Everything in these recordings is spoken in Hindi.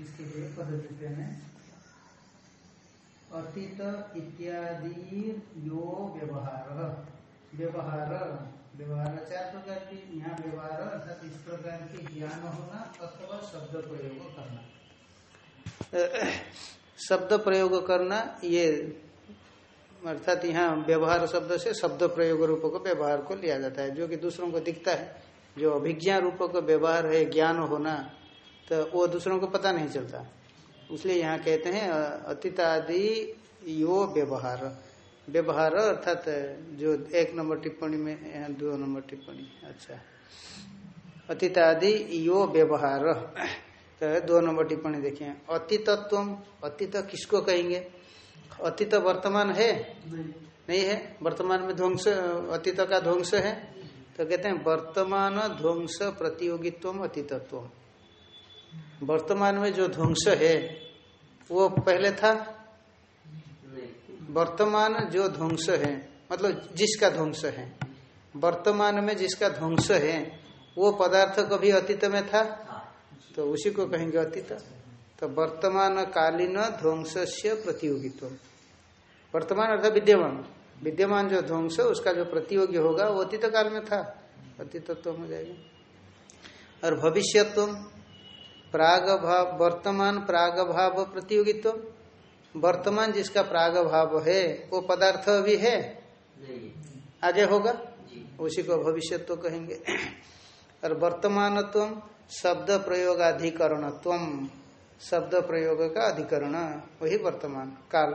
इसके लिए पद्धति में। अतीत इत्यादि यो व्यवहार। व्यवहार व्यवहार चार प्रकार की, यहाँ व्यवहार अर्थात इस प्रकार के ज्ञान होना अथवा शब्द प्रयोग करना। शब्द प्रयोग करना, ये अर्थात यहाँ व्यवहार शब्द से शब्द प्रयोग रूप को व्यवहार को लिया जाता है। जो कि दूसरों को दिखता है, जो अभिज्ञा रूप का व्यवहार है, ज्ञान होना तो वो दूसरों को पता नहीं चलता। इसलिए यहाँ कहते हैं अतीतादि यो व्यवहार। व्यवहार अर्थात जो एक नंबर टिप्पणी में यहाँ दो नंबर टिप्पणी। अच्छा। अतीतादि यो व्यवहार। तो दो नंबर टिप्पणी देखिए। अतीतत्व अतीत किसको कहेंगे? अतीत वर्तमान है? नहीं। नहीं है? वर्तमान में ध्वंस अतीत का ध्वंस है? तो कहते हैं वर्तमान ध्वंस प्रतियोगित्व अतीतत्व वर्तमान में जो ध्वंस है, वो पहले था? वर्तमान जो ध्वंस है मतलब जिसका ध्वंस है, वर्तमान में जिसका ध्वंस है, वो पदार्थ कभी अतीत में था? तो उसी को कहेंगे अतीत। तो वर्तमान कालीन ध्वंस से प्रतियोगित्व। वर्तमान अर्थात विद्यमान। विद्यमान जो ध्वंस, उसका जो प्रतियोगी होगा, वो अतीत काल में था। अतीतत्व हो जाएगा। और भविष्यत्व? प्राग भाव वर्तमान प्राग भाव प्रतियोगित्व। वर्तमान जिसका प्राग भाव है वो पदार्थ अभी है? आगे होगा? उसी को भविष्य तो कहेंगे। और वर्तमानत्व शब्द प्रयोगाधिकरणत्व शब्द प्रयोग का अधिकरण वही वर्तमान काल।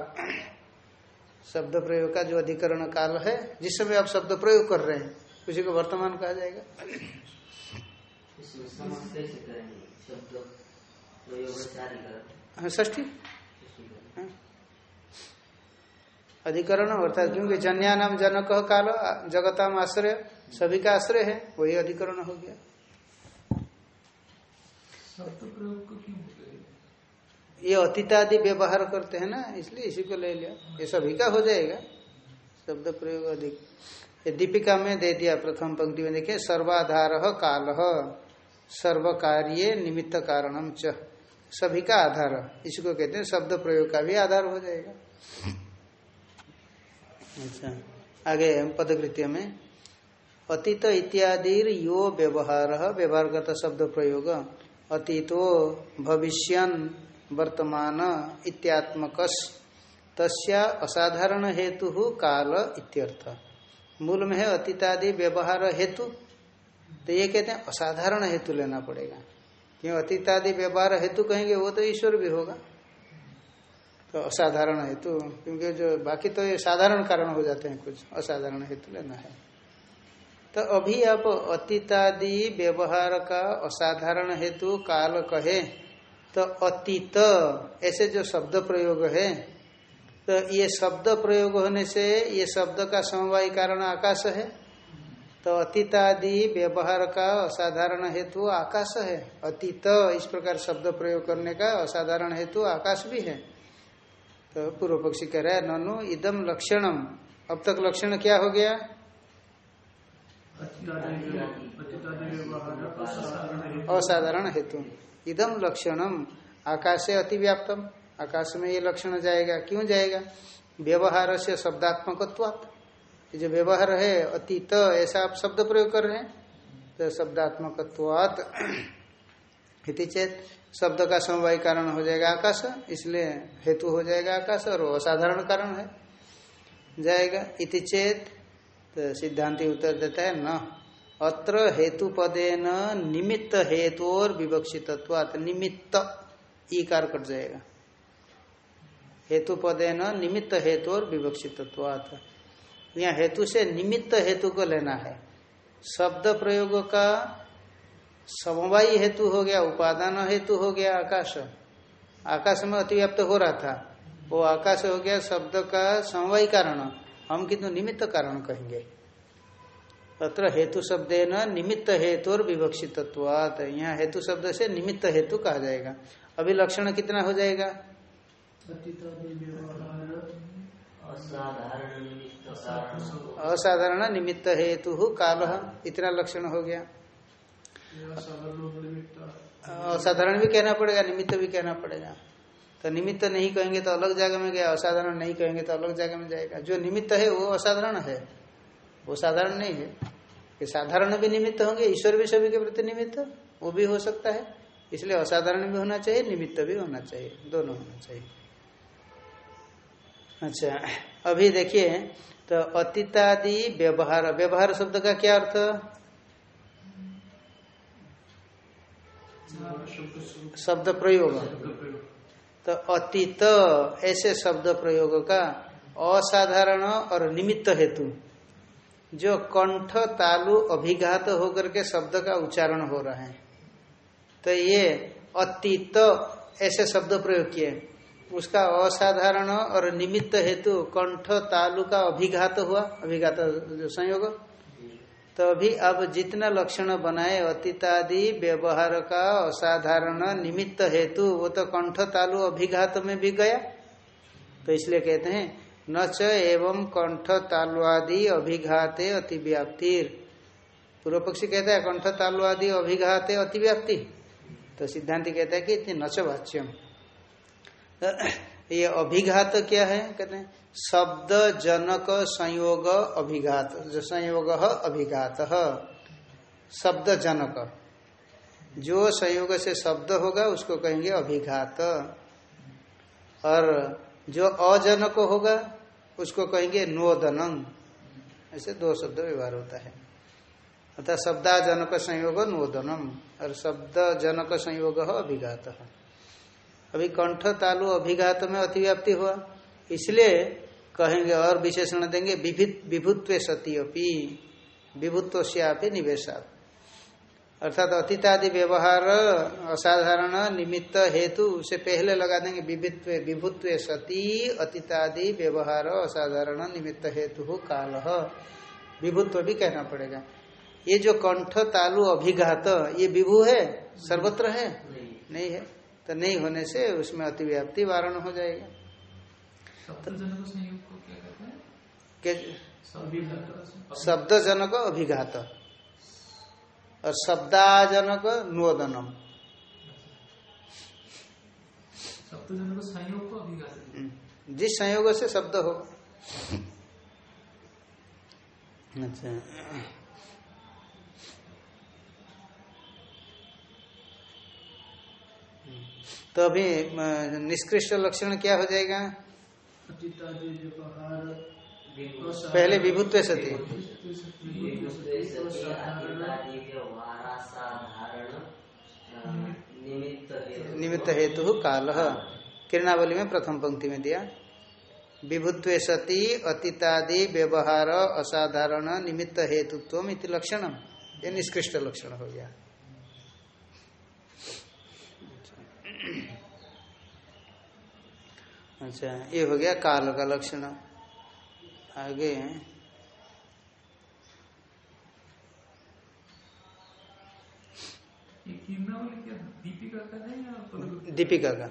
शब्द प्रयोग का जो अधिकरण काल है जिस समय आप शब्द प्रयोग कर रहे हैं उसी को वर्तमान कहा जाएगा। शब्द हाँ। ष्ठी हाँ। अधिकरण अर्थात क्योंकि जन्या नाम जनक काल जगताम आश्रय सभी का आश्रय है वही अधिकरण हो गया। शब्द प्रयोग को क्यों बोलते ये अतीतादि व्यवहार करते हैं ना इसलिए इसी को ले लिया। ये सभी का हो जाएगा। शब्द प्रयोग अधिक। ये दीपिका में दे दिया प्रथम पंक्ति में देखिए सर्वाधार काल। सर्व कार्य निमित्त कारणम च। सभी का आधार। इसको कहते हैं शब्द प्रयोग का भी आधार हो जाएगा। अच्छा आगे पदकृत्य में। अतीत इत्यादि यो व्यवहार व्यवहार करता शब्द प्रयोग। अतीतो भविष्यन वर्तमान इत्यात्मक तस्या असाधारण हेतु काल इत्यर्थ। मूल में है अतीतादि व्यवहार हेतु। तो ये कहते हैं, असाधारण हेतु लेना पड़ेगा। क्यों? अतीतादि व्यवहार हेतु कहेंगे, वो तो ईश्वर भी होगा। तो असाधारण हेतु, क्योंकि जो बाकी तो ये साधारण कारण हो जाते हैं कुछ, असाधारण हेतु लेना है। तो अभी आप अतीतादि व्यवहार का असाधारण हेतु काल कहे तो अतीत, ऐसे जो शब्द प्रयोग है तो ये शब्द प्रयोग होने से ये शब्द का समवाय कारण आकाश है। तो अतीतादि व्यवहार का असाधारण हेतु आकाश है। अतीत इस प्रकार शब्द प्रयोग करने का असाधारण हेतु आकाश भी है। तो पूर्व पक्षी कह रहा है ननु इदम लक्षणम अब तक लक्षण क्या हो गया? असाधारण हेतु। इदम लक्षणम आकाश अतिव्याप्तम। आकाश में ये लक्षण जाएगा क्यों जाएगा? व्यवहार से शब्दात्मकत्वात्। ये जो व्यवहार है, अतीत, ऐसा आप शब्द प्रयोग कर रहे हैं तो शब्दात्मकत्वात् इति चेत शब्द का समवाय कारण हो जाएगा आकाश, इसलिए हेतु हो जाएगा आकाश और असाधारण कारण है। जाएगा, इति चेत तो सिद्धांति उत्तर देता है, न। अत्र हेतु पदे न निमित्त हेतु और विवक्षितत्वात निमित्त ईकार कट जाएगा। हेतु पदे न निमित्त हेतु और विवक्षितत्वात। यहाँ हेतु से निमित्त हेतु को लेना है। शब्द प्रयोग का समवायी हेतु हो गया, उपादान हेतु हो गया, आकाश। आकाश में अतिव्याप्त हो रहा था। वो आकाश हो गया शब्द का समवायी कारण। हम किंतु निमित्त कारण कहेंगे। अत्र हेतु शब्द न निमित्त हेतु और विवक्षितत्वात। यहाँ हेतु शब्द से निमित्त हेतु कहा जाएगा। अभी लक्षण कितना हो जाएगा? असाधारण निमित्त हेतु काल इतना लक्षण हो गया। असाधारण भी कहना पड़ेगा, निमित्त भी कहना पड़ेगा। तो निमित्त नहीं कहेंगे तो अलग जगह में गया, असाधारण नहीं कहेंगे तो अलग जगह में जाएगा। जो निमित्त है, वो असाधारण है। वो साधारण नहीं है। कि साधारण भी निमित्त होंगे, ईश्वर भी सभी के प्रति निमित्त, वो भी हो सकता है। इसलिए असाधारण भी होना चाहिए, निमित्त भी होना चाहिए, दोनों होना चाहिए। अच्छा अभी देखिए तो अतीतादि व्यवहार व्यवहार शब्द का क्या अर्थ? शब्द प्रयोग। तो अतीत, ऐसे शब्द प्रयोग का असाधारण और निमित्त हेतु, जो कंठ, तालु, अभिघात होकर के शब्द का उच्चारण हो रहा है। तो ये अतीत, ऐसे शब्द प्रयोग किए। उसका असाधारण और निमित्त हेतु कंठ तालु का अभिघात हुआ। अभिघात जो संयोग। तो अभी अब जितना लक्षण बनाए, अतीतादि व्यवहार का असाधारण निमित्त हेतु, वो तो कंठ, तालु, अभिघात में भी गया। तो इसलिए कहते हैं, न च एवं कंठ तालुआदि अभिघाते अतिव्याप्तिर पूर्व पक्षी कहता है, कंठ तालुआदि अभिघाते अतिव्याप्ति। तो सिद्धांति कहता है कि नच वाच्यम। ये अभिघात क्या है? कहते हैं, शब्द जनक संयोग अभिघात। जो संयोग अभिघात शब्द जनक। जो संयोग से शब्द होगा, उसको कहेंगे अभिघात। और जो अजनक होगा, उसको कहेंगे नोदनम। ऐसे दो शब्द व्यवहार होता है। अर्थात शब्दाजनक संयोग नोदनम। और शब्द जनक संयोग अभिघात। अभी कंठ तालु अभिघात में अतिव्याप्ति हुआ। इसलिए कहेंगे और विशेषण देंगे विभुत्व सती अपनी विभुत्व से निवेशा अर्थात अतीतादि व्यवहार असाधारण निमित्त हेतु से पहले लगा देंगे विभित्व विभुत्व सती अतीतादि व्यवहार असाधारण निमित्त हेतु काल। विभुत्व भी कहना पड़ेगा। ये जो कंठ तालु अभिघात ये विभु है? सर्वत्र है? नहीं, नहीं है। तो नहीं होने से उसमें अतिव्याप्ति वारण हो जाएगा। शब्द जनक अभिघात। और शब्दाजनक नोदनम। हम्म। जिस संयोग से शब्द हो। अच्छा। तो अभी निष्कृष्ट लक्षण क्या हो जाएगा? पहले विभुत्व सती निमित्त हेतु काल। किरणावली में प्रथम पंक्ति में दिया। विभुत्व सती, अतीतादि, व्यवहार, असाधारण, निमित्त हेतुत्व लक्षण ये निष्कृष्ट लक्षण हो गया। अच्छा ये हो गया काल का लक्षण। आगे। दीपिका का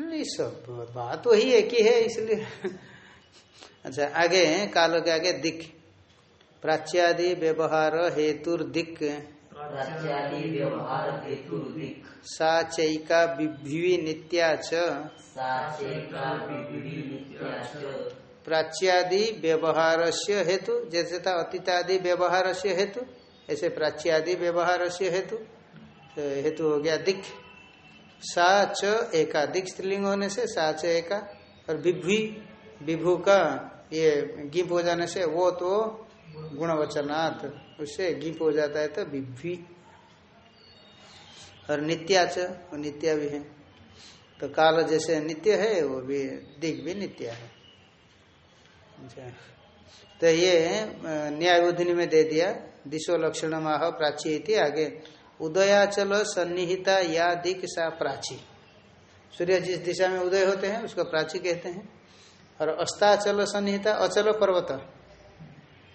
नहीं सब बात वही एक ही है इसलिए। अच्छा आगे काल के आगे दिख। प्राच्यादि व्यवहार हेतुर दिक सा चैका नित्या प्राच्यादि व्यवहार से हेतु जैसे था अतीतादि व्यवहार से हेतु ऐसे प्राच्यादि व्यवहार से हेतु तो हेतु हो गया दिख। सा च एका दिख स्त्रीलिंग होने से सा च एका और विभु विभु का ये गिप हो जाने से वो तो गुणवचनात् उससे गिप हो जाता है तो विभि। और नित्याच वो नित्या भी है। तो काल जैसे नित्य है, वो भी दिग भी नित्य है। अच्छा। तो ये न्याय बुद्धि में दे दिया, दिशो लक्षण माह प्राची थी आगे। उदयाचल सन्निहिता या दिक सा प्राची। सूर्य जिस दिशा में उदय होते हैं, उसको प्राची कहते हैं। और अस्ताचल सन्निहिता अचल पर्वत।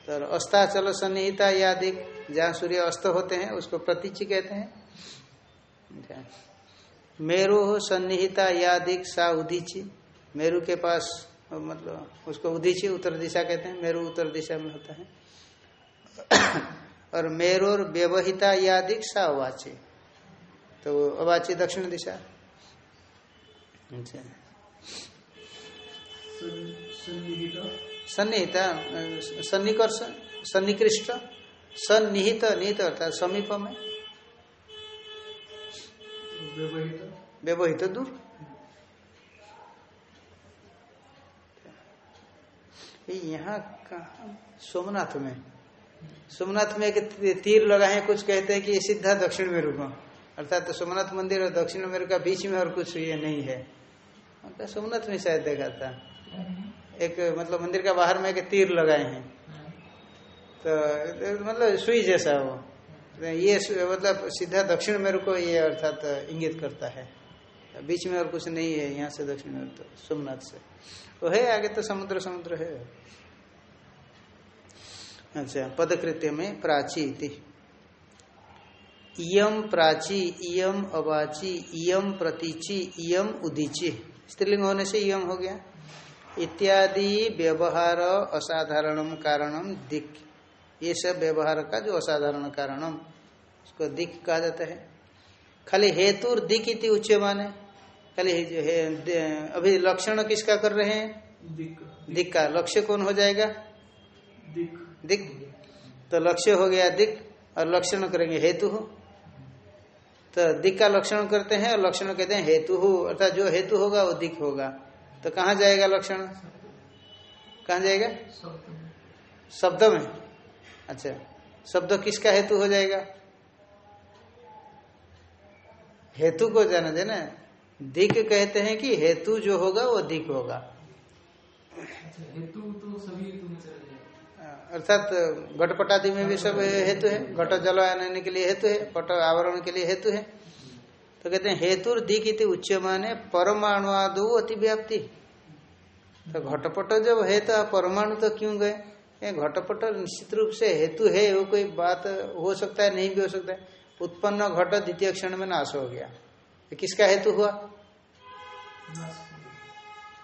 तो अस्ताचल सन्निहिता दिक जहाँ सूर्य अस्त होते हैं, उसको प्रतीचि कहते हैं। मेरु सन्निहिता या दिक सा उदीची। मेरु के पास मतलब उसको उदीची, उत्तर दिशा कहते हैं। मेरु उत्तर दिशा में होता है। और मेरोर व्यवहिता यादिक सा अवाची। तो अवाची दक्षिण दिशा। अच्छा। सन्निहिता सन्निकर्ष सन्निकृष्ट सन्निहित निहित अर्थात समीप में व्यवहित। दूर यहाँ कहा सोमनाथ में। सोमनाथ में एक तीर लगा है कुछ कहते हैं कि ये सीधा दक्षिण में रुको अर्थात तो सोमनाथ मंदिर और दक्षिण मेरु का बीच में और कुछ ये नहीं है। सोमनाथ में शायद देखा था। एक मतलब मंदिर का बाहर में एक तीर लगाए हैं। तो मतलब सुई जैसा वो। तो ये मतलब सीधा दक्षिण मेरु को ये अर्थात इंगित करता है। बीच में और कुछ नहीं है, यहाँ से दक्षिण मेरु तो सोमनाथ से। वो है, आगे तो समुद्र समुद्र है। अच्छा पदकृत्य में प्राची थी इयम प्राची, इयम अवाची, इयम प्रतीची, इयम उदीची। स्त्रीलिंग होने से इयम हो गया। इत्यादि व्यवहार असाधारण कारणम दिक। ये सब व्यवहार का जो असाधारण कारणम उसको दिक कहा जाता है। खाली हेतु दिक इति उच्च माने खाली जो अभी लक्षण किसका कर रहे हैं? दिक। का। लक्ष्य कौन हो जाएगा? दिक। दिक। तो लक्ष्य हो गया दिक और लक्षण करेंगे हेतु। हो तो दिक का लक्षण करते हैं और लक्षण कहते हैं हेतु। हो अर्थात जो हेतु होगा वो दिक होगा। तो कहाँ जाएगा लक्षण? कहाँ जाएगा? शब्द में। अच्छा शब्द किसका हेतु हो जाएगा? हेतु को जाना देना दिक कहते हैं कि हेतु जो होगा वो दिक होगा। अच्छा, हेतु तो सभी हेतु में अर्थात घटपटादि में भी सब हेतु है। घट जल आने के लिए हेतु है पट आवरण के लिए हेतु है। तो कहते हैं हेतु दिख इति उच्च माने परमाणु आदो अतिव्याप्ति। तो घटपट जब है तो परमाणु तो क्यों गए? घटपट निश्चित रूप से हेतु है, वो कोई बात हो सकता है, नहीं भी हो सकता है। उत्पन्न घट द्वितीय क्षण में नाश हो गया। तो किसका हेतु हुआ?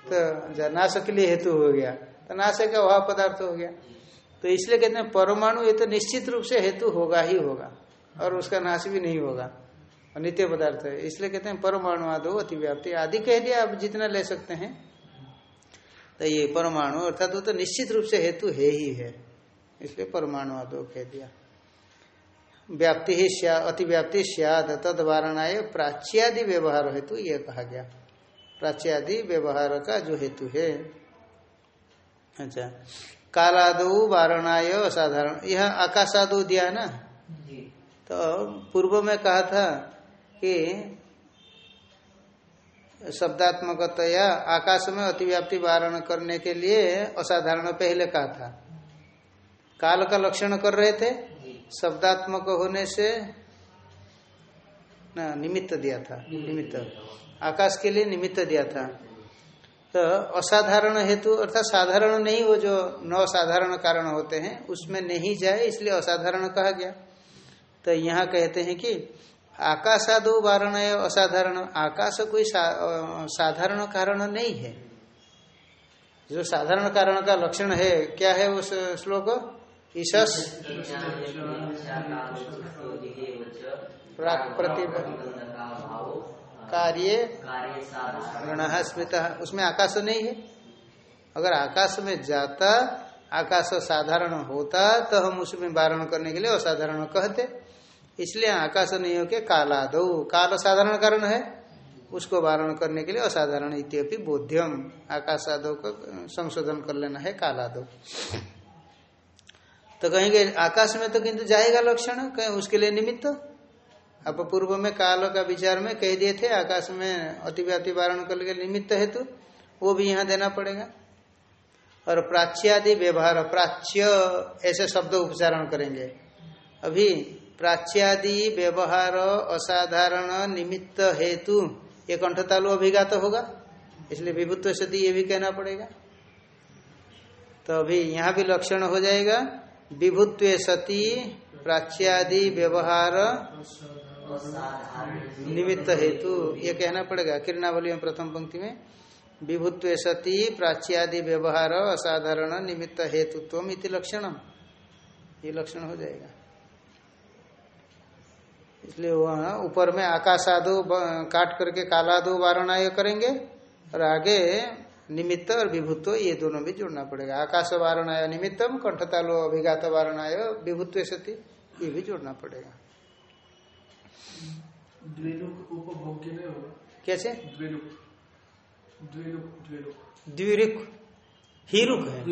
तो नाश के लिए हेतु हो गया तो नाश का वह पदार्थ हो गया। तो इसलिए कहते हैं, परमाणु ये तो निश्चित रूप से हेतु होगा ही होगा, और उसका नाश भी नहीं होगा। नित्य पदार्थ है। इसलिए कहते हैं परमाणु आदो अतिव्याप्ति। आदि कह दिया आप जितना ले सकते हैं। तो ये परमाणु अर्थात वो तो निश्चित रूप से हेतु है ही है। इसलिए परमाणु आदो कह दिया। व्याप्ति ही अतिव्याप्ति सियाद तद वारणाय प्राच्यादि व्यवहार हेतु ये कहा गया। प्राच्यादि व्यवहार का जो हेतु है। अच्छा। कालादो वारणाय असाधारण। यह आकाशादो दिया ना? तो पूर्व में कहा था कि शब्दात्मकतया आकाश में अतिव्याप्ति वारण करने के लिए असाधारण पहले कहा था। काल का लक्षण कर रहे थे? शब्दात्मक होने से ना निमित्त दिया था निमित्त आकाश के लिए निमित्त दिया था। तो असाधारण हेतु अर्थात साधारण नहीं वो जो नौ साधारण कारण होते हैं उसमें नहीं जाए इसलिए असाधारण कहा गया। तो यहाँ कहते हैं कि आकाशादो वारण असाधारण आकाश कोई सा, साधारण कारण नहीं है। जो साधारण कारण का लक्षण है क्या है उस श्लोक? ईशस। कार्य। स्मृत। उसमें आकाश नहीं है। अगर आकाश में जाता आकाश साधारण होता तो हम उसमें वारण करने के लिए असाधारण कहते। इसलिए आकाश नहीं हो के काला दो काल साधारण कारण है। उसको वारण करने के लिए असाधारण इत्यपि बोध्यम। आकाश आदो को संशोधन कर लेना है काला दो तो कहेंगे, आकाश में तो किंतु जाएगा लक्षण, कहीं उसके लिए निमित्त? अब पूर्व में काल का विचार में कह दिए थे, आकाश में अतिव्याप्ति वारण कर के निमित्त हेतु, वो भी यहाँ देना पड़ेगा। और प्राच्यादि व्यवहार, प्राच्य, ऐसे शब्द उच्चारण करेंगे। अभी प्राच्यादि व्यवहार असाधारण निमित्त हेतु ये कंठतालु अभिघात होगा। इसलिए विभुत्व सती ये भी कहना पड़ेगा। तो अभी यहाँ भी लक्षण हो जाएगा, विभुत्व सती प्राच्यादि व्यवहार निमित्त हेतु, ये कहना पड़ेगा किरणावली में प्रथम पंक्ति में। विभुत्व सती प्राच्यादि व्यवहार असाधारण निमित्त हेतुत्व इति लक्षणम। ये लक्षण हो जाएगा। इसलिए वहाँ ऊपर में आकाशादो काट करके कालादो वारणाय करेंगे और आगे निमित्त और विभुत्व ये दोनों भी जोड़ना पड़ेगा। आकाश वारणाय निमित्तम कंठतालो अभिघात वारणाय विभुत्व सती ये भी जोड़ना पड़ेगा। कैसे? द्विरुक है ही।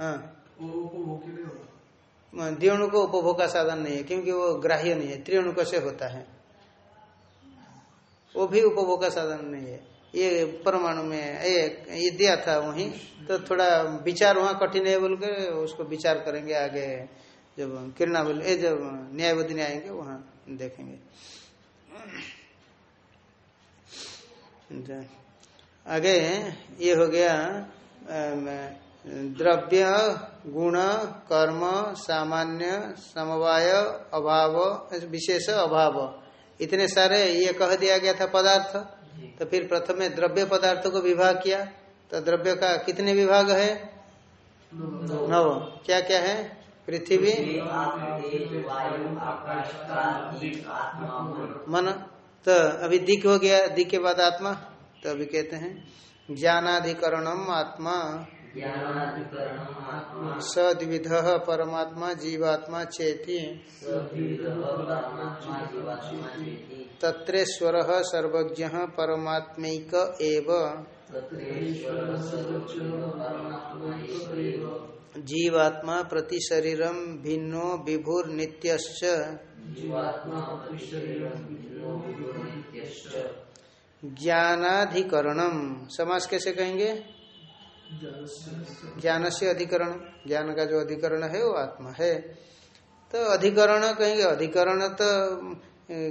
हाँ। वो के उपभोग का साधन नहीं है, क्योंकि वो ग्राह्य नहीं है त्रिणुक से होता है? वो भी उपभोग का साधन नहीं है। ये परमाणु में, ये ये दिया था वहीं तो थोड़ा विचार वहाँ कठिन है बोल के उसको विचार करेंगे आगे, जब किरणा बोल ये जब न्यायवधि आएँगे वहाँ देखेंगे। आगे ये हो गया द्रव्य गुण कर्म सामान्य समवाय अभाव विशेष अभाव। इतने सारे ये कह दिया गया था पदार्थ। तो फिर प्रथम में द्रव्य पदार्थ को विभाग किया। तो द्रव्य का कितने विभाग है? नव क्या क्या है? पृथ्वी। मन। तो अभी दिक हो गया दिक के बाद आत्मा। तो अभी कहते हैं ज्ञानाधिकरणम आत्मा। सद्विध परमात्मा। जीवात्मा चेति। तत्रेश्वर सर्वज्ञ परमात्मैक जीवात्मा प्रति शरीरम भिन्नो जीवात्मा प्रतिशरीरं ज्ञानाधिकरणम समास कैसे कहेंगे? ज्ञान से अधिकरण ज्ञान का जो अधिकरण है वो आत्मा है। तो अधिकरण कहेंगे अधिकरण तो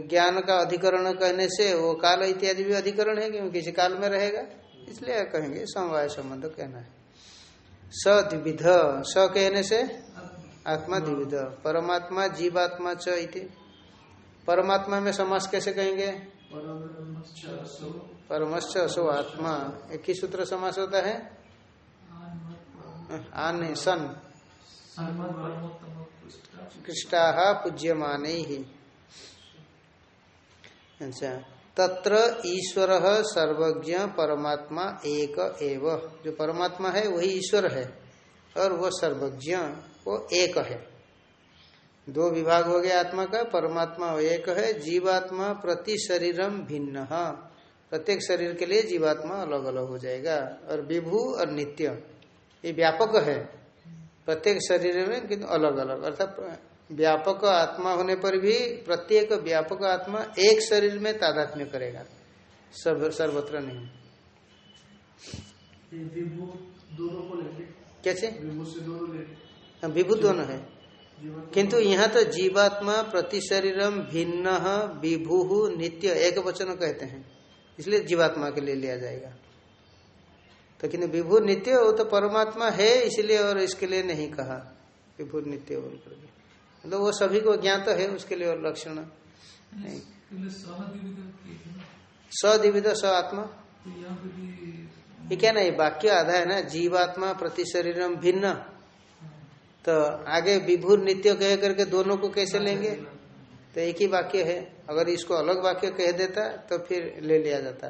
ज्ञान का अधिकरण कहने से वो काल इत्यादि भी अधिकरण है क्योंकि किसी काल में रहेगा। इसलिए कहेंगे समवाय संबंध कहना है। सद्विध स कहने से आत्मा द्विविध परमात्मा जीवात्मा च इति। परमात्मा में समास कैसे कहेंगे? परमश्च असो आत्मा। एक ही सूत्र समास होता है? आने सन कृष्टा पूज्यमान। ही अच्छा। तत्र ईश्वर सर्वज्ञ, परमात्मा एक एव। जो परमात्मा है, वही ईश्वर है। और वो सर्वज्ञ, वो एक है। दो विभाग हो गया आत्मा का, परमात्मा एक है। जीवात्मा प्रति शरीरम भिन्न। प्रत्येक शरीर के लिए जीवात्मा अलग अलग हो जाएगा। और विभू और नित्य। ये व्यापक है। प्रत्येक शरीर में किंतु अलग अलग अर्थात व्यापक आत्मा होने पर भी प्रत्येक व्यापक आत्मा एक शरीर में तादात्म्य करेगा। सब सर्वत्र नहीं। कैसे? विभू दोनों हाँ, दोनों है। किंतु यहाँ तो जीवात्मा प्रति शरीरम भिन्न विभू नित्य एक वचन कहते हैं। इसलिए जीवात्मा के लिए लिया जाएगा। तो किन्तु विभू नित्य वो तो परमात्मा है इसलिए और इसके लिए नहीं कहा। विभू नित्य बोल करके। मतलब वो सभी को ज्ञात है उसके लिए और लक्षण नहीं। सदिविद स आत्मा तो ये क्या नहीं वाक्य आधा है ना जीवात्मा प्रति शरीरम भिन्न। तो आगे विभुर नित्य कह करके दोनों को कैसे लेंगे? तो एक ही वाक्य है। अगर इसको अलग वाक्य कह देता तो फिर ले लिया जाता।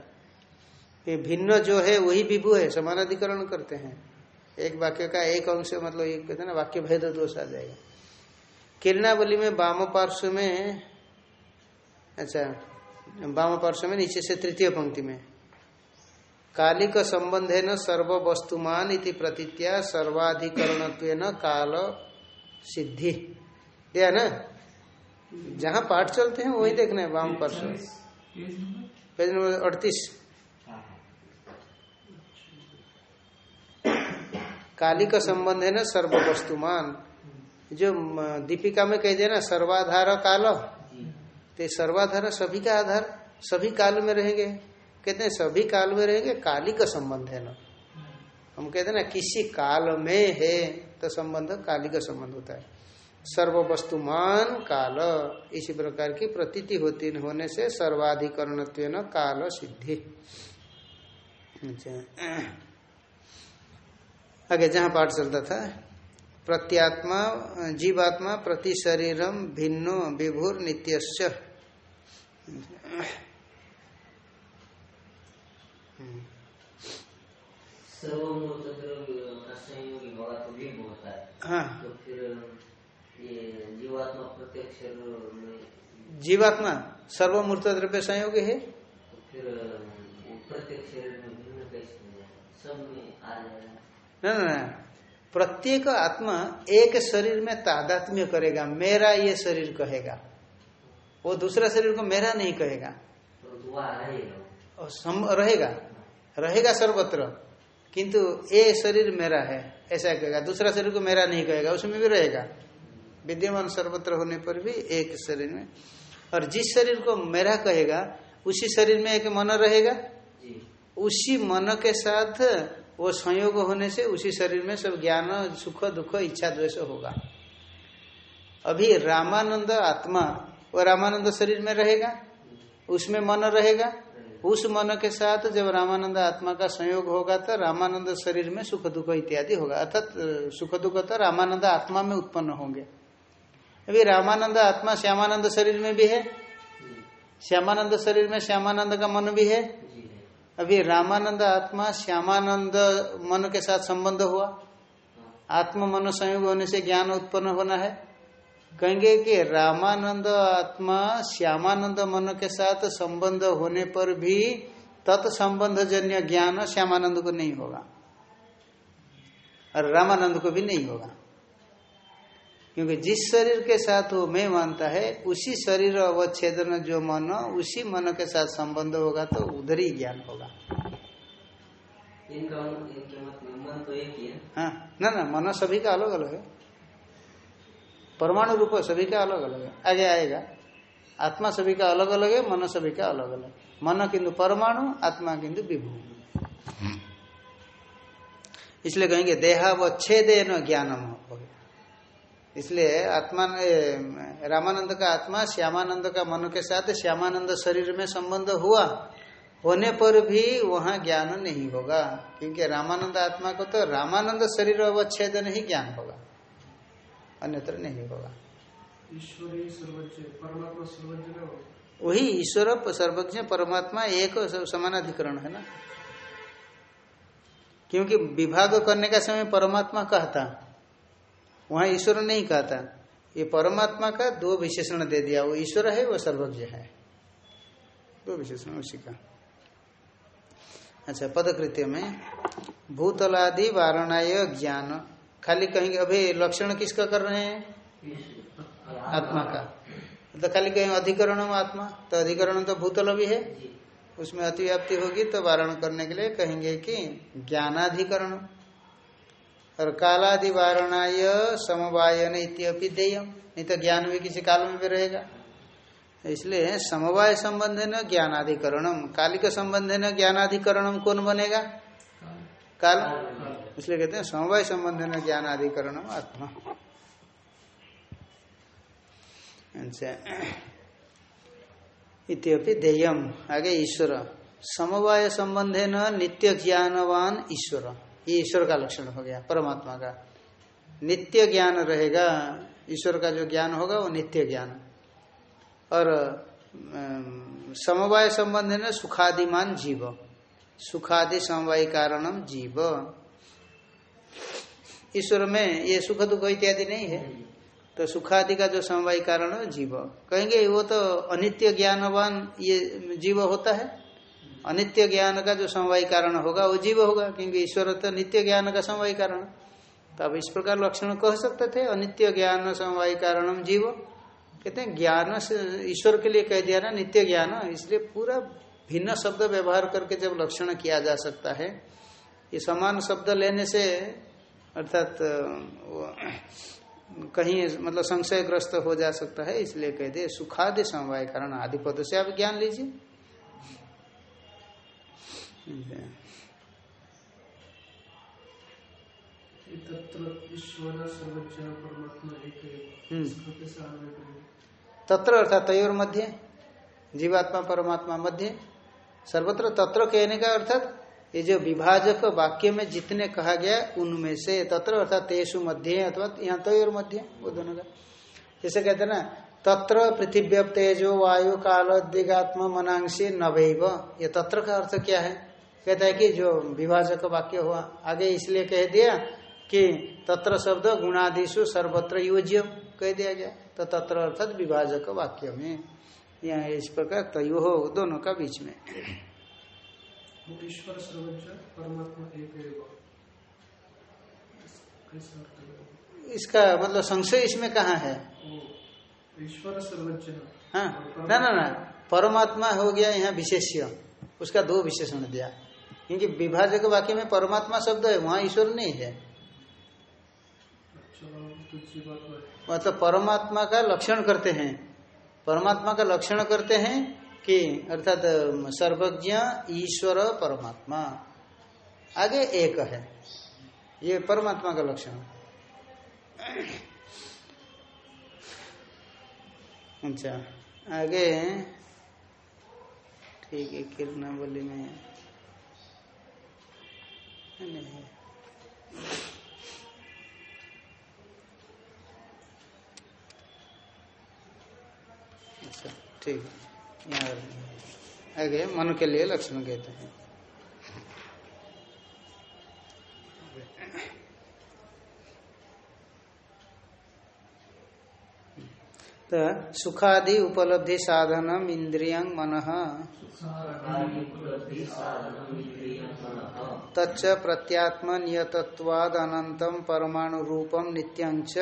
ये भिन्न जो है वही विभु है समानाधिकरण करते हैं। एक वाक्य का एक अंश मतलब ये कहते हैं ना वाक्य भेद दोष आ जाएगा। किरणावली में वाम पार्श्व में अच्छा वाम पार्श्व में नीचे से तृतीय पंक्ति में कालिक संबंध है न सर्व वस्तुमान इति प्रतीत्या सर्वाधिकरण काल सिद्धि। या ना? जहाँ पाठ चलते हैं वही देखना है वाम पार्श्व पेज नंबर अड़तीस। काली का संबंध है ना सर्व वस्तुमान जो दीपिका में कह दिया ना, सर्वाधार काल। तो सर्वाधार सभी का आधार, सभी काल में रहेंगे। कहते हैं, सभी काल में रहेंगे काली का संबंध है ना। हम कहते हैं ना, किसी काल में है तो संबंध काली का संबंध होता है। सर्व वस्तुमान काल, इसी प्रकार की प्रतीति होती होने से सर्वाधिकरण काल सिद्धि। अच्छा। आगे जहाँ पाठ चलता था, प्रत्यात्मा, जीवात्मा प्रति शरीरम भिन्नो विभुर नित्यस्य। है। जीवात्मा प्रत्यक्ष जीवात्मा सर्वमूर्त द्रव्य संयोग है? तो फिर सब में आ जाएगा न न न। प्रत्येक आत्मा एक शरीर में तादात्म्य करेगा मेरा ये शरीर कहेगा। वो दूसरा शरीर को मेरा नहीं कहेगा। सम रहेगा। रहेगा सर्वत्र किंतु ये शरीर मेरा है ऐसा कहेगा। दूसरा शरीर को मेरा नहीं कहेगा उसमें भी रहेगा। विद्यमान सर्वत्र होने पर भी एक शरीर में। और जिस शरीर को मेरा कहेगा उसी शरीर में एक मन रहेगा। उसी मन के साथ वो संयोग होने से उसी शरीर में सब ज्ञान, सुख, दुख, इच्छा, द्वेष होगा। अभी रामानंद आत्मा, वो रामानंद शरीर में रहेगा? उसमें मन रहेगा? उस मन के साथ जब रामानंद आत्मा का संयोग होगा तो रामानंद शरीर में सुख, दुख इत्यादि होगा। अर्थात, सुख, दुख तो रामानंद आत्मा में उत्पन्न होंगे। अभी रामानंद आत्मा श्यामानंद शरीर में भी है? श्यामानंद शरीर में श्यामानंद का मन भी है? अभी रामानंद आत्मा श्यामानंद मन के साथ संबंध हुआ। आत्म मन संयोग होने से ज्ञान उत्पन्न होना है। कहेंगे कि रामानंद आत्मा श्यामानंद मन के साथ संबंध होने पर भी तत्संबंध जन्य ज्ञान श्यामानंद को नहीं होगा। और रामानंद को भी नहीं होगा। क्योंकि जिस शरीर के साथ वो मैं मानता है उसी शरीर अवच्छेदन जो मन उसी मन के साथ संबंध होगा तो उधर ही ज्ञान होगा। इनका इनके मत में मन तो एक ही है। हाँ ना ना मन सभी का अलग अलग है। परमाणु रूप सभी का अलग अलग है। आगे आएगा। आत्मा सभी का अलग अलग है मन सभी का अलग अलग मन किंतु परमाणु आत्मा किंतु विभू। इसलिए कहेंगे देहावच्छेद न ज्ञानम हो इसलिए आत्मा रामानंद का आत्मा श्यामानंद का मन के साथ श्यामानंद शरीर में संबंध हुआ होने पर भी वहाँ ज्ञान नहीं होगा। क्योंकि रामानंद आत्मा को तो रामानंद शरीर अवच्छेदन ही ज्ञान होगा। अन्यत्र नहीं होगा। ईश्वर सर्वज्ञ परमात्मा सर्वज्ञ ना वही ईश्वर सर्वज्ञ परमात्मा एक सब समानाधिकरण है ना? क्योंकि विभाग करने का समय परमात्मा कहता। वहाँ ईश्वर नहीं कहता ये परमात्मा का दो विशेषण दे दिया। वो ईश्वर है वो सर्वज्ञ है। दो विशेषण उसी का। अच्छा पदकृत्य में भूतलादि वारणाय ज्ञान। खाली कहेंगे अभी लक्षण किसका कर रहे हैं? आत्मा का। तो खाली कहेंगे अधिकरण आत्मा। तो अधिकरण तो भूतल भी है। उसमें अतिव्याप्ति होगी तो वारण करने के लिए कहेंगे कि ज्ञानाधिकरण। और कालादि वारणाय समवायन इत्यपि देयम। नहीं तो ज्ञान भी किसी काल में भी रहेगा। इसलिए समवाय संबंध न ज्ञानाधिकरणम। कालिक संबंध न ज्ञानाधिकरणम कौन बनेगा? काल। इसलिए कहते हैं समवाय संबंध न ज्ञानाधिकरणम आत्मा। देयम। आगे ईश्वर। समवाय संबंधे न नित्य ज्ञानवान ईश्वर। ये ईश्वर का लक्षण हो गया, परमात्मा का। नित्य ज्ञान रहेगा, ईश्वर का जो ज्ञान होगा वो नित्य ज्ञान। और समवाय संबंध न, सुखादिमान जीव। सुखादि समवाय कारणम जीव। ईश्वर में ये सुख दुख इत्यादि नहीं है। तो सुखादि का जो समवाय कारण है जीव। कहेंगे, वो तो अनित्य ज्ञानवान ये जीव होता है। अनित्य ज्ञान का जो समवाय कारण होगा, वो जीव होगा, क्योंकि ईश्वर तो नित्य ज्ञान का समवाय कारण। तो अब इस प्रकार लक्षण कह सकते थे, अनित्य ज्ञान समवाय कारणम जीव। कहते हैं, ज्ञान ईश्वर के लिए कह दिया ना, नित्य ज्ञान, इसलिए पूरा भिन्न शब्द व्यवहार करके जब लक्षण किया जा सकता है, ये समान शब्द लेने से, अर्थात कहीं मतलब संशयग्रस्त हो जा सकता है, इसलिए कह दे सुखादि समवाय कारण आदि पद से आप ज्ञान लीजिए ये तत्र ईश्वर सर्वज्ञ परमात्मा एक है हम्म। इसको कैसे अन्वय करेंगे तत्र अर्थात तयोर मध्य जीवात्मा परमात्मा मध्य सर्वत्र तत्र कहने का अर्थात ये जो विभाजक वाक्य में जितने कहा गया उनमें से तत्र अर्थात तेसु मध्य अथवा यहाँ तो और मध्य वो दोनों का। जैसे कहते हैं ना तत्र पृथ्वी तेजो वायु काल दिगात्म मनांशी नवैव ये तत्र का अर्थ क्या है? कहता है कि जो विभाजक वाक्य हुआ आगे इसलिए कह दिया कि तत्र शब्द गुणादिशु सर्वत्र योज्य कह दिया गया। तो तत्र अर्थात विभाजक वाक्य में यहाँ इस प्रकार तयो हो दोनों का बीच में। ईश्वर सर्वज्ञ परमात्मा एक एव। कैसा अर्थ है? इसका मतलब संशय इसमें कहाँ है? ईश्वर सर्वज्ञ हाँ। ना ना ना। परमात्मा हो गया यहाँ विशेष्य। उसका दो विशेषण दिया। क्योंकि विभाजक वाक्य में परमात्मा शब्द है वहाँ ईश्वर नहीं है। है मतलब परमात्मा का लक्षण करते हैं। परमात्मा का लक्षण करते हैं कि अर्थात सर्वज्ञ ईश्वर परमात्मा। आगे एक है। ये परमात्मा का लक्षण। अच्छा आगे ठीक है किरणावली में। नहीं अच्छा ठीक है। यहाँ आगे मन के लिए लक्षण कहते हैं। तो सुखादि उपलब्धि साधनम इंद्रियं मन। तच्च प्रत्यात्म नियतत्वाद परमाणु रूपम नित्यंच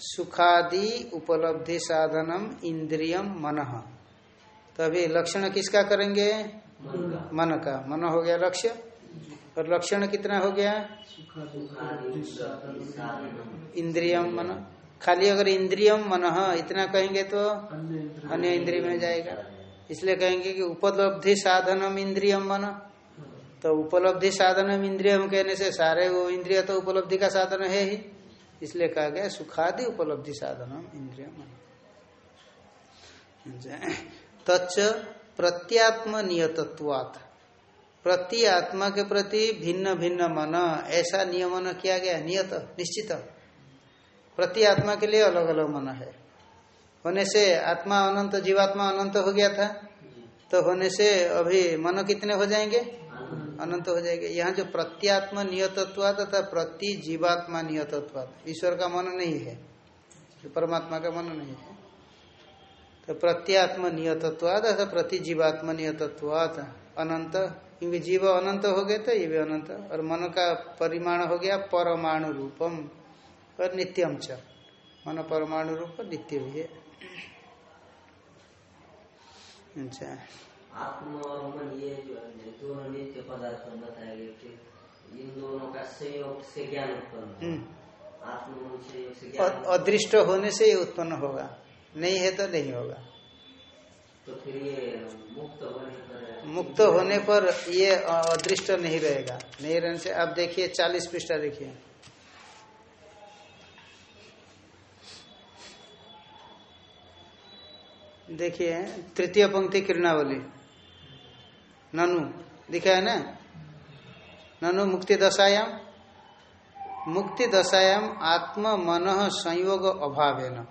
सुखादि उपलब्धि साधनम इंद्रियम मन। तभी लक्षण किसका करेंगे? मन का मन हो गया लक्ष्य? और लक्षण कितना हो गया? इंद्रियम मन। खाली अगर इंद्रियम मन इतना कहेंगे तो अन्य इंद्रिय में जाएगा। इसलिए कहेंगे कि उपलब्धि साधनम इंद्रियम मन। तो उपलब्धि साधनम इंद्रियम कहने से सारे वो इंद्रिय तो उपलब्धि का साधन है ही। इसलिए कहा गया सुखादि उपलब्धि साधनम इंद्रियम मन। तच्च प्रत्यात्म प्रति आत्मा के प्रति भिन्न भिन्न मन। ऐसा नियमन किया गया, नियत, निश्चित। प्रति आत्मा के लिए अलग अलग मन है। होने से आत्मा अनंत, जीवात्मा अनंत हो गया था। तो होने से अभी मन कितने हो जाएँगे? अनंत हो जाएँगे। यहाँ जो प्रत्यात्म नियतत्वाद तथा प्रति जीवात्मा नियतत्वाद ईश्वर का मन नहीं है। परमात्मा का मन नहीं है। तो प्रत्यात्म नियतत्वाद अथवा प्रति जीवात्म नियतत्वाद अनंत क्योंकि जीव अनंत हो गए तो ये भी अनंत। और मन का परिमाण हो गया परमाणु रूपम और नित्यम च। मन परमाणु रूप नित्य भी है। अच्छा। आत्मा और मन ये जो दोनों नित्य पदार्थ थे इन दोनों का संयोग से ज्ञान उत्पन्न हम्म। आत्मा संयोग से ज्ञान अदृष्ट होने से ये उत्पन्न होगा। नहीं है तो नहीं होगा। तो मुक्त होने पर मुक्त होने पर ये अदृष्ट नहीं रहेगा। नहीं रहने से, आप देखिए, चालीस पृष्ठा देखिए। देखिए, तृतीय पंक्ति किरणावली। ननु दिखा है ना? ननु, मुक्ति दशायाम। मुक्ति दशायाम आत्म मन संयोग अभाव है न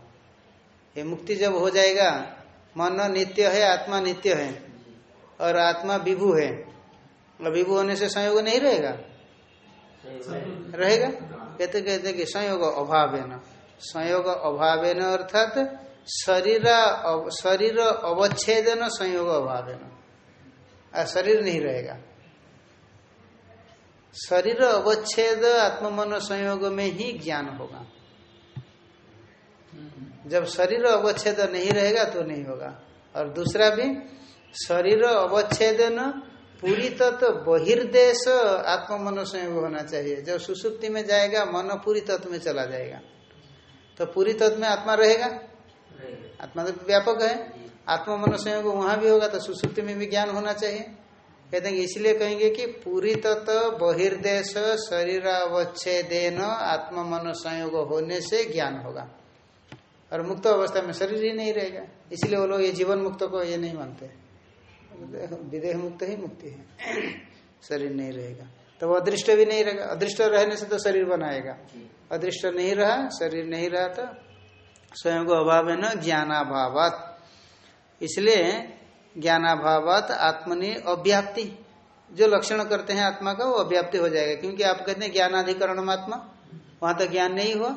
ये मुक्ति जब हो जाएगा मन नित्य है, आत्मा नित्य है और आत्मा विभु है। और विभु होने से संयोग नहीं रहेगा? रहेगा? कहते कहते कि संयोग अभाव है न। संयोग अभाव है न अर्थात शरीर शरीर अवच्छेद न, संयोग अभाव है न। शरीर नहीं रहेगा। शरीर अवच्छेद आत्म मन संयोग में ही ज्ञान होगा। जब शरीर अवच्छेद नहीं रहेगा तो नहीं होगा। और दूसरा भी शरीर अवच्छेद न पूरी तत्व तो बहिर्देश आत्म मन संयोग होना चाहिए। जब सुसुप्ति में जाएगा मन पूरी तत्व में चला जाएगा। तो पूरी तत्व में आत्मा रहेगा? आत्मा तो व्यापक है। आत्मा मन संयोग वहाँ भी होगा तो सुसुप्ति में भी ज्ञान होना चाहिए। कहते हैं इसलिए कहेंगे कि पूरी तत्व बहिर्देश शरीर अवच्छेदेन आत्म मन संयोग होने से ज्ञान होगा। और मुक्त अवस्था में शरीर ही नहीं रहेगा। इसलिए वो लोग ये जीवन मुक्त को ये नहीं मानते। विदेह मुक्त ही मुक्ति है। शरीर नहीं रहेगा। तो वो अदृष्ट भी नहीं रहेगा। अदृष्ट रहने से तो शरीर बनाएगा। अदृष्ट नहीं रहा, शरीर नहीं रहा तो स्वयं को अभाव है न, ज्ञानाभावात। इसलिए ज्ञानाभावात आत्मनि अव्याप्ति। जो लक्षण करते हैं आत्मा का, वो अव्याप्ति हो जाएगा। क्योंकि आप कहते हैं ज्ञानाधिकरण आत्मा वहाँ तो ज्ञान नहीं हुआ।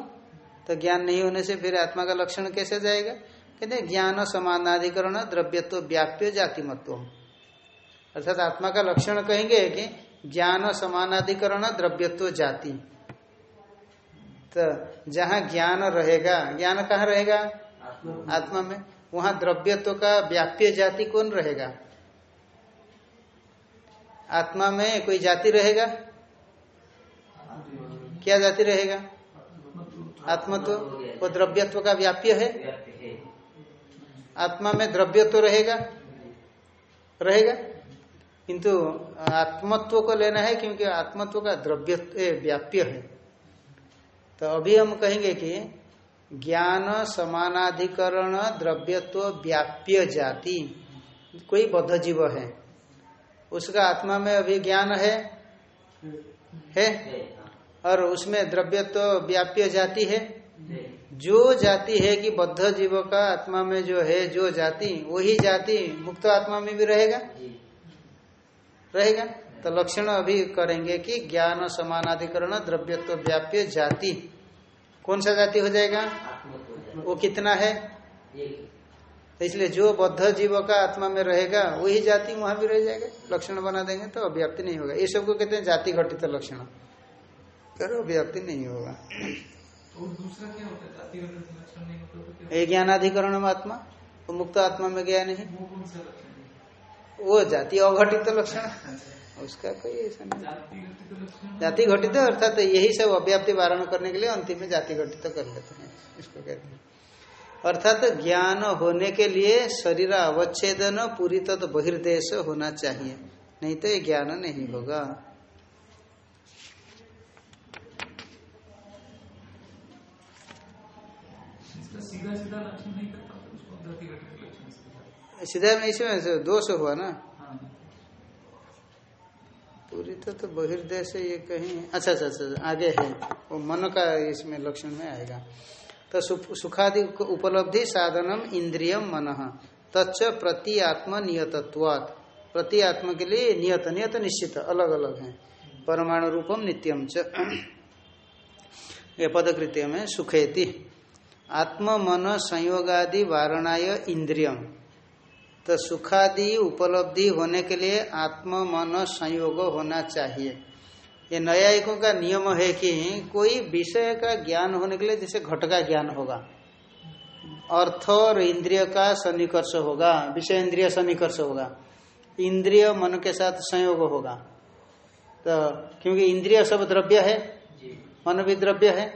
तो ज्ञान नहीं होने से फिर आत्मा का लक्षण कैसे जाएगा? कहते हैं, ज्ञान समानाधिकरण द्रव्यत्व व्याप्य जाति मत्व अर्थात आत्मा का लक्षण कहेंगे कि ज्ञान समानाधिकरण द्रव्यत्व जाति। तो जहाँ ज्ञान रहेगा, ज्ञान कहाँ रहेगा? आत्मा में। वहाँ द्रव्यत्व का व्याप्य जाति कौन रहेगा? आत्मा में कोई जाति रहेगा? क्या जाति रहेगा? आत्मत्व वो द्रव्यत्व का व्याप्य है। आत्मा में द्रव्यत्व रहेगा? रहेगा। किंतु आत्मत्व को लेना है क्योंकि आत्मत्व का द्रव्य व्याप्य है। तो अभी हम कहेंगे कि ज्ञान समानाधिकरण द्रव्यत्व व्याप्य जाति कोई बद्ध जीव है उसका आत्मा में अभी ज्ञान है? है, और उसमें द्रव्य तो व्याप्य जाति है। जो। जाति है कि बद्ध जीव का आत्मा में जो है जो जाति वही जाति मुक्त आत्मा में भी रहेगा? रहेगा? तो लक्षण अभी करेंगे कि ज्ञान समानाधिकरण द्रव्यत्व व्याप्य जाति। कौन सा जाति हो जाएगा। वो कितना है? तो इसलिए जो बद्ध जीव का आत्मा में रहेगा वही जाति वहाँ भी रह जाएगा। लक्षण बना देंगे तो अव्याप्ति नहीं होगा। ये सबको कहते हैं जाति घटित लक्षण। कर अव्याप्ति नहीं होगा। और दूसरा क्या होता है? जाति का लक्षण नहीं होता तो ज्ञानाधिकरण आत्मा वो मुक्त आत्मा में गया नहीं। वो है? जाति अघटित लक्षण। उसका कोई ऐसा नहीं। जाति घटित घटित अर्थात यही सब अव्याप्ति वारण करने के लिए अंतिम में जाति घटित कर लेते हैं इसको कहते हैं। अर्थात ज्ञान होने के लिए शरीर अवच्छेदन पूरी तत् बहिर्देश होना चाहिए। नहीं तो ये ज्ञान नहीं होगा इसका सीधा सीधा लक्षण नहीं करता तो उसको घटित लक्षण से सीधा में इसमें से दोष हुआ ना? हाँ। पूरी तत् बहिर्देश ये कहीं अच्छा अच्छा अच्छा आगे है। वो मन का इसमें लक्षण में आएगा। तो सु- सुखादि उपलब्धि साधनम इंद्रियम मन तच्च प्रति आत्म नियतत्वात्। प्रति आत्मा के लिए नियत नियत निश्चित अलग अलग है। परमाणु रूपम नित्यम च। ये पदकृत्य में सुखेति। आत्म मन संयोगादि वारणाय इंद्रियम। तो सुखादि उपलब्धि होने के लिए आत्म मन संयोग होना चाहिए। ये न्यायिकों का नियम है कि कोई विषय का ज्ञान होने के लिए जैसे घट का ज्ञान होगा अर्थ और इंद्रिय का सन्निकर्ष होगा विषय इंद्रिय सन्निकर्ष होगा इंद्रिय मन के साथ संयोग होगा। तो क्योंकि इंद्रिय सब द्रव्य है मन भी द्रव्य है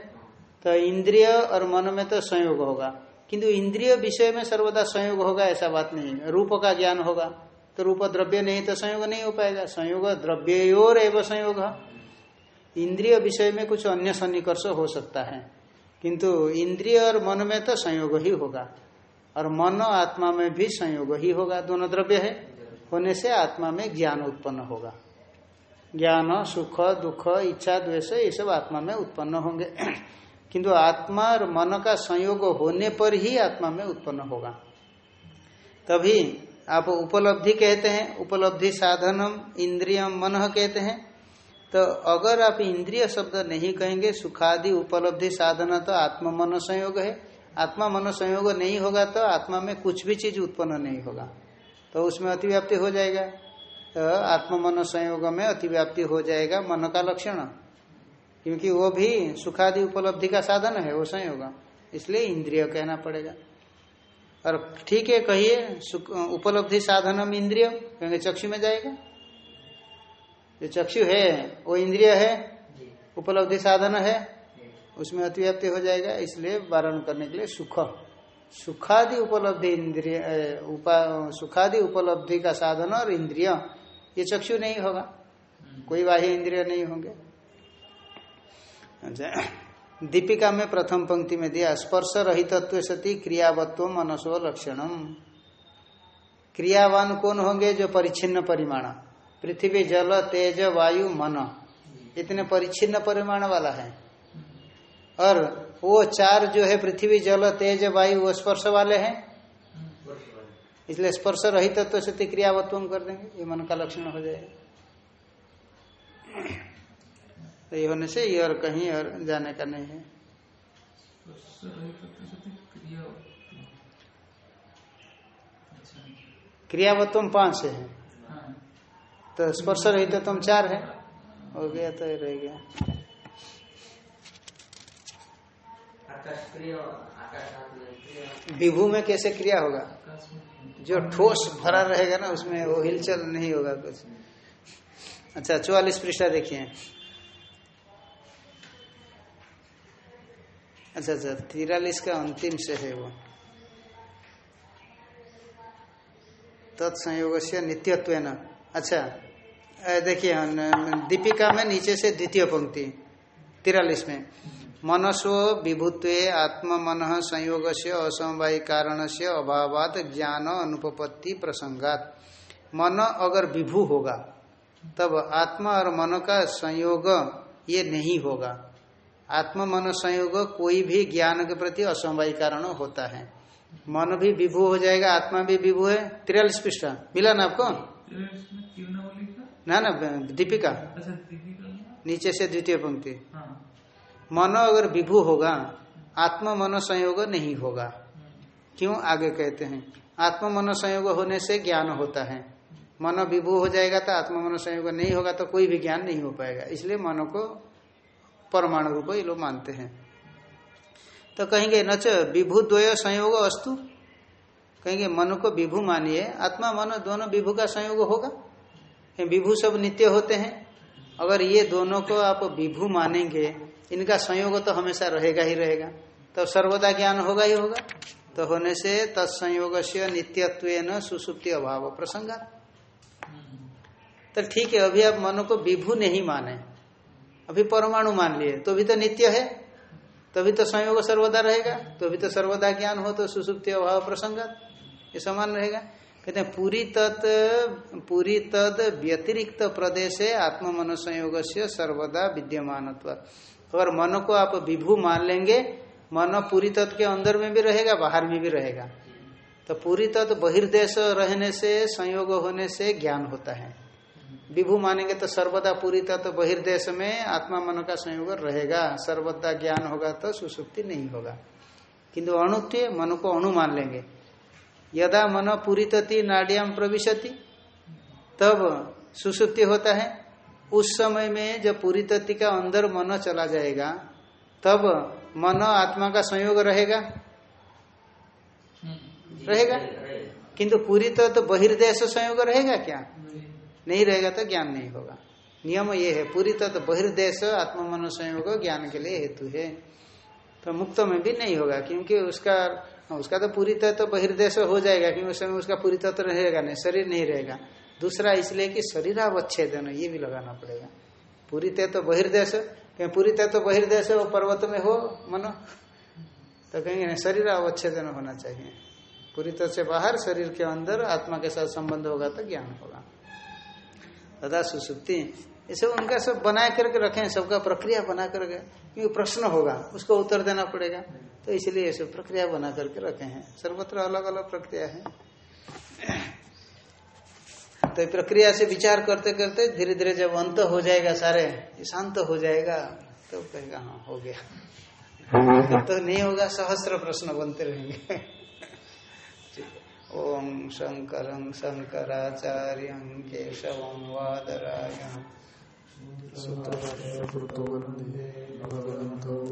तो इंद्रिय और मन में तो संयोग होगा। किंतु इंद्रिय विषय में सर्वदा संयोग होगा ऐसा बात नहीं रूप का ज्ञान होगा। तो रूप द्रव्य नहीं तो संयोग नहीं हो पाएगा। संयोग द्रव्य और एवं संयोग। इंद्रिय विषय में कुछ अन्य सन्निकर्ष हो सकता है। किंतु इंद्रिय और मन में तो संयोग ही होगा। और मन आत्मा में भी संयोग ही होगा। दोनों द्रव्य है। होने से आत्मा में ज्ञान उत्पन्न होगा। ज्ञान सुख, दुख, इच्छा, द्वेष, ये सब आत्मा में उत्पन्न होंगे। किंतु आत्मा और मन का संयोग होने पर ही आत्मा में उत्पन्न होगा। तभी आप उपलब्धि कहते हैं, उपलब्धि साधनम इंद्रियम मन कहते हैं। तो अगर आप इंद्रिय शब्द नहीं कहेंगे, सुखादि उपलब्धि साधन तो आत्मा मन संयोग है। आत्मा मन संयोग नहीं होगा तो आत्मा में कुछ भी चीज़ उत्पन्न नहीं होगा। तो उसमें अतिव्याप्ति हो जाएगा। तो आत्म मन संयोग में अतिव्याप्ति हो जाएगा, मन का लक्षण। क्योंकि वो भी सुखादि उपलब्धि का साधन है वो संयोग इसलिए इंद्रिय कहना पड़ेगा। और ठीक है कहिए सुख- उपलब्धि साधनम इंद्रिय कहेंगे चक्षु में जाएगा। जो चक्षु है वो इंद्रिय है उपलब्धि साधन है उसमें अतिव्याप्ति हो जाएगा इसलिए वारण करने के लिए सुख। सुखादि उपलब्धि इंद्रिय उपा सुखादि उपलब्धि का साधन और इंद्रिय ये चक्षु नहीं होगा। कोई बाह्य इंद्रिय नहीं होंगे। अच्छा। दीपिका में प्रथम पंक्ति में दिया, स्पर्श रहितत्व सती क्रियावत्व मनसो लक्षणम। क्रियावान कौन होंगे? जो परिच्छिन्न परिमाण। पृथ्वी, जल, तेज, वायु, मन। इतने परिच्छिन्न परिमाण वाला है। और वो चार जो है, पृथ्वी, जल, तेज, वायु, वो स्पर्श वाले हैं? इसलिए स्पर्श रहित तो सत्य क्रियावत्व कर देंगे। ये मन का लक्षण हो जाएगा। तो ये होने से ये और कहीं और जाने का नहीं है। क्रियावत्व पाँच है। तो स्पर्श रहित तुम चार है। हो गया तो रह गया। विभू में कैसे क्रिया होगा? जो ठोस भरा रहेगा ना, उसमें वो हिलचल नहीं होगा कुछ। अच्छा चौवालीस पृष्ठा देखिए। अच्छा अच्छा तिरालीस का अंतिम से है वो। तत्संयोग से नित्यत्व अच्छा देखिए दीपिका में नीचे से द्वितीय पंक्ति, तिरालीस में। मनसो विभुत्व आत्म मन संयोग से असमवाय कारण से अभावात ज्ञान अनुपपत्ति प्रसंगात। मन अगर विभू होगा, तब आत्मा और मन का संयोग ये नहीं होगा। आत्म मन संयोग कोई भी ज्ञान के प्रति असमवाय कारण होता है। मन भी विभु हो जाएगा, आत्मा भी विभु है। तिरालीस पृष्ठा। मिला ना आपको? ना ना, दीपिका? नीचे से द्वितीय पंक्ति। हाँ मन अगर विभु होगा आत्म मन संयोग नहीं होगा। क्यों? आगे कहते हैं। आत्म मन संयोग होने से ज्ञान होता है। मन विभू हो जाएगा तो आत्म मन संयोग नहीं होगा तो कोई भी ज्ञान नहीं हो पाएगा। इसलिए मन को परमाणु रूप ये लोग मानते हैं। तो कहेंगे नच विभु द्वय संयोग अस्तु। कहेंगे, मन को विभु मानिए। आत्मा, मन दोनों विभु का संयोग होगा। विभु सब नित्य होते हैं। अगर ये दोनों को आप विभु मानेंगे, इनका संयोग तो हमेशा रहेगा ही रहेगा। तो सर्वदा ज्ञान होगा ही होगा। तो होने से तत्संयोग से नित्यत्व न सुसुप्ति अभाव प्रसंगा। तो ठीक है, अभी आप मन को विभु नहीं माने। अभी परमाणु मान लिए तो भी तो नित्य है। तभी तो संयोग सर्वदा रहेगा। तो भी तो सर्वदा ज्ञान हो तो सुसुप्ति अभाव प्रसंगात। ये समान रहेगा। कहते हैं, पूरी तत्, पूरी तद व्यतिरिक्त प्रदेश है आत्म मन संयोग से सर्वदा विद्यमान अगर मन को आप विभू मान लेंगे, मन पूरी तत्व के अंदर में भी रहेगा, बाहर में भी रहेगा। तो पूरी तत्व बहिर्देश रहने से, संयोग होने से ज्ञान होता है। विभु मानेंगे तो सर्वदा पूरी तत्व बहिर्देश में आत्मा मन का संयोग रहेगा। सर्वदा ज्ञान होगा तो सुसुप्ति नहीं होगा। किंतु अणुत्व मन को अणु मान लेंगे। यदा मन पूरी तति नाड्याम प्रविशति तब सुसुप्ति होता है। उस समय में जब पूरी तत्व का अंदर मन चला जाएगा तब मन आत्मा का संयोग रहेगा। रहेगा? किंतु पूरी तत्व बहिर्देश संयोग रहेगा क्या? नहीं रहेगा तो ज्ञान नहीं होगा। नियम ये है, पूरी तत्व बहिर्देश आत्म मन संयोग ज्ञान के लिए हेतु है। तो मुक्त में भी नहीं होगा, क्योंकि उसका उसका तो पूरी तत्व बहिर्देश हो जाएगा, क्योंकि उस समय उसका पूरी तत्व रहेगा नहीं, शरीर नहीं रहेगा। दूसरा इसलिए कि शरीर अवच्छेदन ये भी लगाना पड़ेगा। पूरी तत्व बहिर्देश, कहीं पूरी तत्व बहिर्देश वो पर्वत में हो, मनो तो कहेंगे नहीं, शरीर अवच्छेदन होना चाहिए। पूरी तरह से बाहर, शरीर के अंदर आत्मा के साथ संबंध होगा तो ज्ञान होगा। तथा सुसुप्ति ये सब उनका सब बना करके रखे सबका प्रक्रिया बना करके। क्योंकि प्रश्न होगा? उसको उत्तर देना पड़ेगा। तो इसलिए ये सब प्रक्रिया बना करके रखे हैं। सर्वत्र अलग अलग प्रक्रिया है। तो प्रक्रिया से विचार करते करते धीरे धीरे जब अंत हो जाएगा सारे शांत हो जाएगा तो कहेगा हाँ हो गया। तो नहीं होगा सहस्त्र प्रश्न बनते रहेंगे। ओम शंकर शंकराचार्य केशव वादराय भगवन्तो